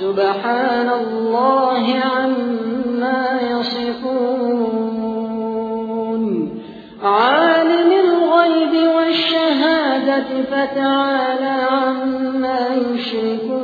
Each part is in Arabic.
سبحان الله عما يصفون. عالم الغيب والشهادة فتعالى عما يشركون.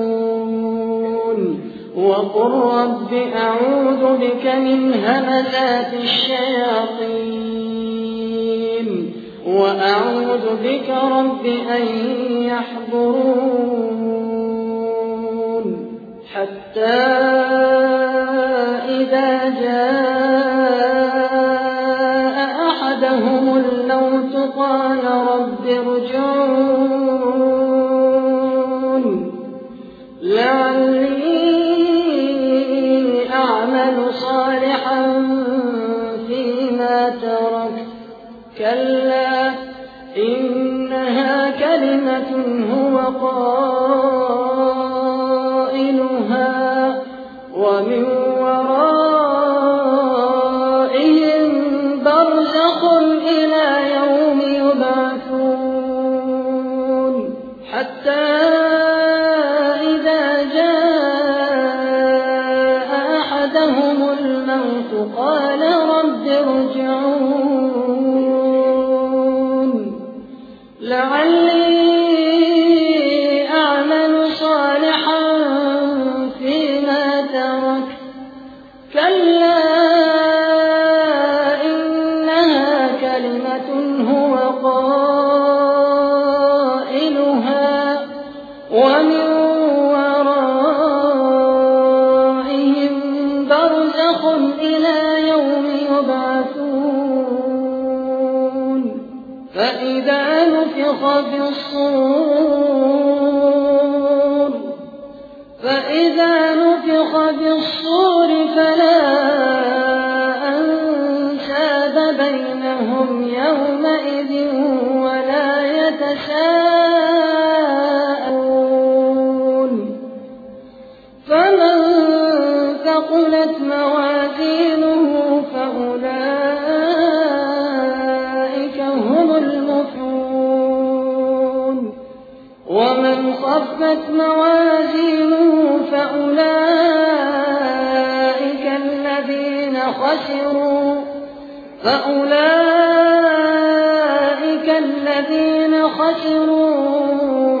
وقل رب أعوذ بك من همزات الشياطين وأعوذ بك رب أن يحضرون حتى إذا جاء أحدهم الموت قال رب ارجعون لعلي أعمل صالحا فيما ترك. كلا إنها كلمة هو قائلها ومن ورائهم برزخ إلى يوم يبعثون. حتى رب ارجعون لعلي أعمل صالحا فيما ترك. كلا إنها كلمة هو قائلها. ومن برزخ إلى يوم يبعثون فإذا نفخ في الصور فإذا نفخ في الصور فلا أنساب بينهم يومئذ ولا يتساءلون فمن ثقلت موازينه فأولئك هم المفلحون. ومن خفت موازينه فأولئك الذين خسروا. فأولئك الذين خسروا.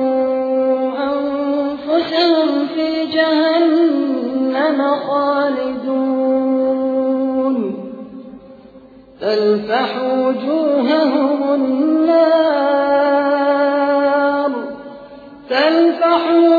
تلفح وجوههم النار. تلفح وجوههم